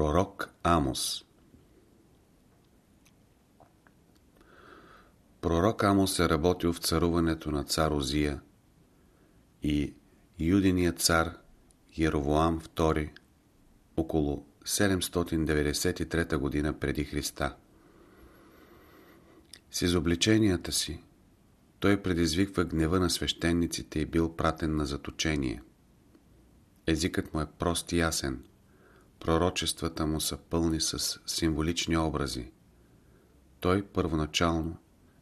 Пророк Амос Пророк Амос е работил в царуването на цар Озия и юдиният цар Еровоам II около 793 година преди Христа. С изобличенията си той предизвиква гнева на свещениците и бил пратен на заточение. Езикът му е прост и ясен. Пророчествата му са пълни с символични образи. Той първоначално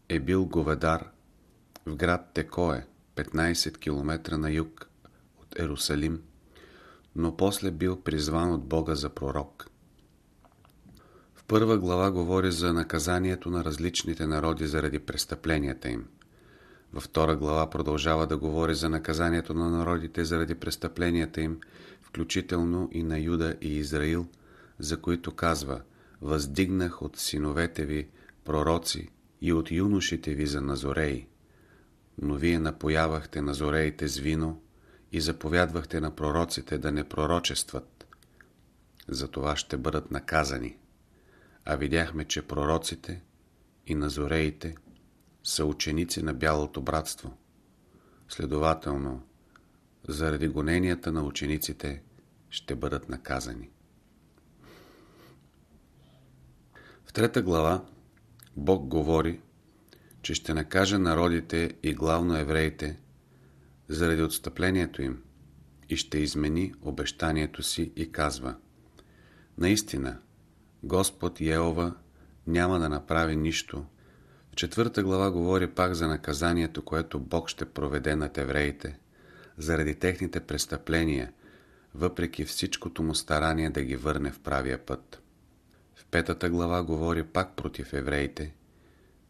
е бил говедар в град Текое, 15 км на юг от Ерусалим, но после бил призван от Бога за пророк. В първа глава говори за наказанието на различните народи заради престъпленията им. Във втора глава продължава да говори за наказанието на народите заради престъпленията им, включително и на Юда и Израил, за които казва «Въздигнах от синовете ви пророци и от юношите ви за назореи, но вие напоявахте назореите с вино и заповядвахте на пророците да не пророчестват. За това ще бъдат наказани. А видяхме, че пророците и назореите са ученици на Бялото братство. Следователно, заради гоненията на учениците ще бъдат наказани. В трета глава Бог говори, че ще накаже народите и главно евреите заради отстъплението им и ще измени обещанието си и казва Наистина, Господ Йеова няма да направи нищо. В четвърта глава говори пак за наказанието, което Бог ще проведе над евреите, заради техните престъпления, въпреки всичкото му старание да ги върне в правия път. В петата глава говори пак против евреите,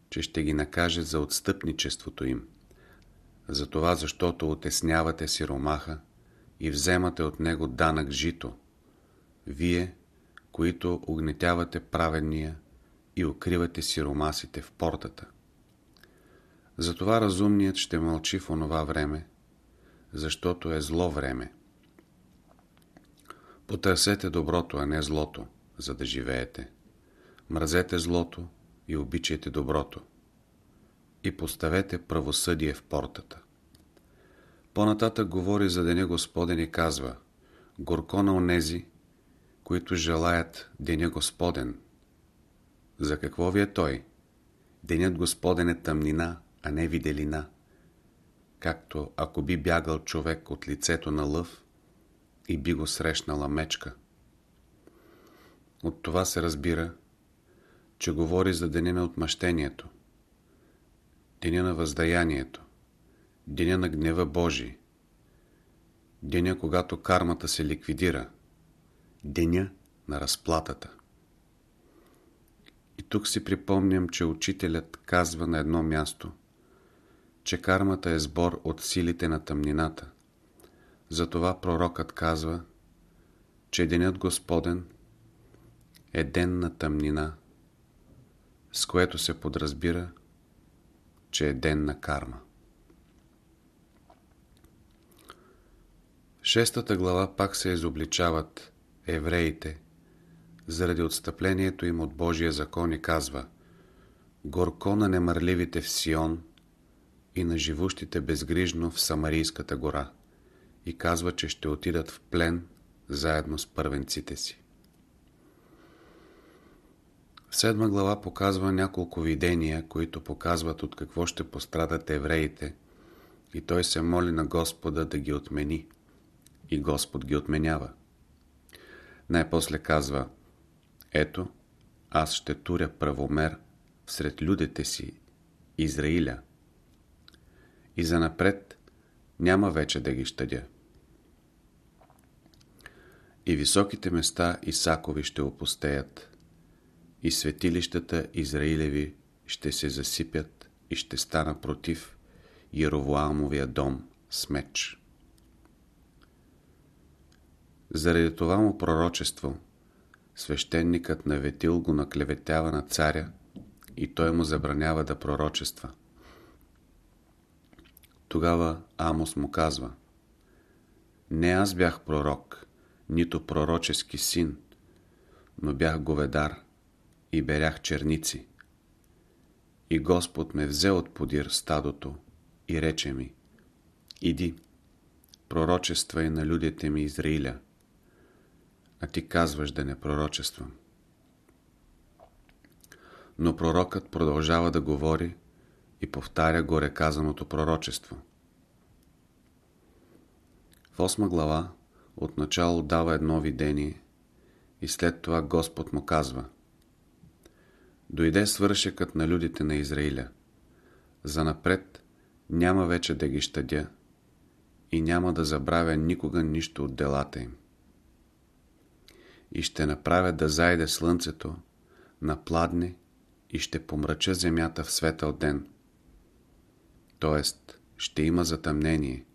че ще ги накаже за отстъпничеството им, за това защото отеснявате сиромаха и вземате от него данък жито, вие, които огнетявате праведния и укривате сиромасите в портата. Затова разумният ще мълчи в онова време, защото е зло време. Потърсете доброто, а не злото, за да живеете. Мразете злото и обичайте доброто. И поставете правосъдие в портата. По-нататък говори за Деня Господен и казва Горко на онези, които желаят Деня Господен. За какво ви е той? Денят Господен е тъмнина, а не виделина. Както ако би бягал човек от лицето на лъв и би го срещнала мечка. От това се разбира, че говори за деня на отмъщението, деня на въздаянието, деня на гнева Божий, деня, когато кармата се ликвидира, деня на разплатата. И тук си припомням, че учителят казва на едно място, че кармата е сбор от силите на тъмнината. Затова пророкът казва, че денят Господен е ден на тъмнина, с което се подразбира, че е ден на карма. Шестата глава пак се изобличават евреите заради отстъплението им от Божия закон и казва Горко на немърливите в Сион и на живущите безгрижно в Самарийската гора и казва, че ще отидат в плен заедно с първенците си. Седма глава показва няколко видения, които показват от какво ще пострадат евреите и той се моли на Господа да ги отмени. И Господ ги отменява. Най-после казва Ето, аз ще туря правомер сред людите си, Израиля. И занапред няма вече да ги щадя. И високите места Исакови ще опустеят и светилищата Израилеви ще се засипят и ще стана против Яровоамовия дом с меч. Заради това му пророчество, свещеникът на Ветил го наклеветява на царя и той му забранява да пророчества. Тогава Амос му казва Не аз бях пророк, нито пророчески син, но бях говедар и берях черници. И Господ ме взе от подир стадото и рече ми, иди, пророчествай на людите ми Израиля, а ти казваш да не пророчествам. Но пророкът продължава да говори и повтаря горе казаното пророчество. В 8 глава отначало дава едно видение и след това Господ му казва Дойде свършекът на людите на Израиля. Занапред няма вече да ги щадя и няма да забравя никога нищо от делата им. И ще направя да зайде слънцето, напладне и ще помрача земята в светъл ден. Тоест, ще има затъмнение,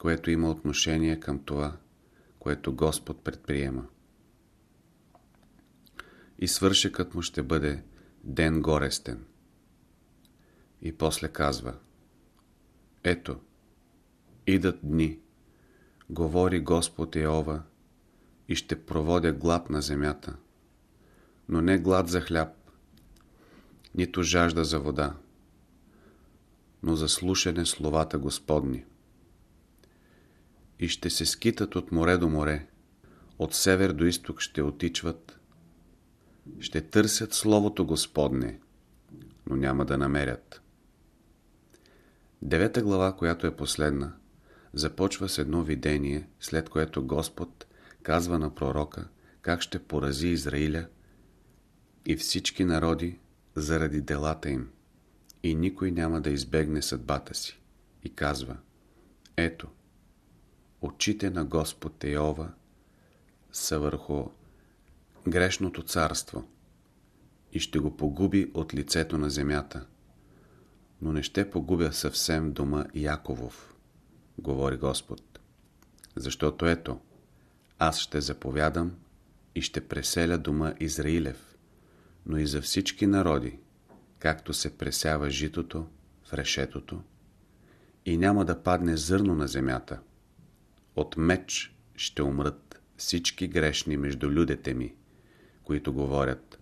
което има отношение към това, което Господ предприема. И свършекът му ще бъде ден горестен. И после казва Ето, идат дни, говори Господ Еова, и ще проводя глад на земята, но не глад за хляб, нито жажда за вода, но за слушане словата Господни. И ще се скитат от море до море, от север до изток ще отичват, ще търсят Словото Господне, но няма да намерят. Девета глава, която е последна, започва с едно видение, след което Господ казва на пророка как ще порази Израиля и всички народи заради делата им и никой няма да избегне съдбата си. И казва, ето, очите на Господ Еова са върху грешното царство и ще го погуби от лицето на земята. Но не ще погубя съвсем дома Яковов, говори Господ. Защото ето, аз ще заповядам и ще преселя дома Израилев, но и за всички народи, както се пресява житото в решетото, и няма да падне зърно на земята. От меч ще умрат всички грешни между людите ми, които говорят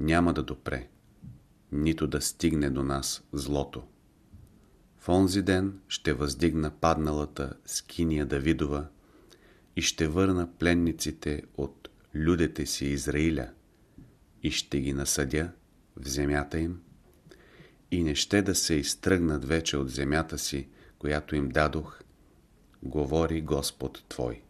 няма да допре, нито да стигне до нас злото. В онзи ден ще въздигна падналата скиния Давидова и ще върна пленниците от людите си Израиля и ще ги насъдя в земята им и не ще да се изтръгнат вече от земята си, която им дадох, говори Господ Твой.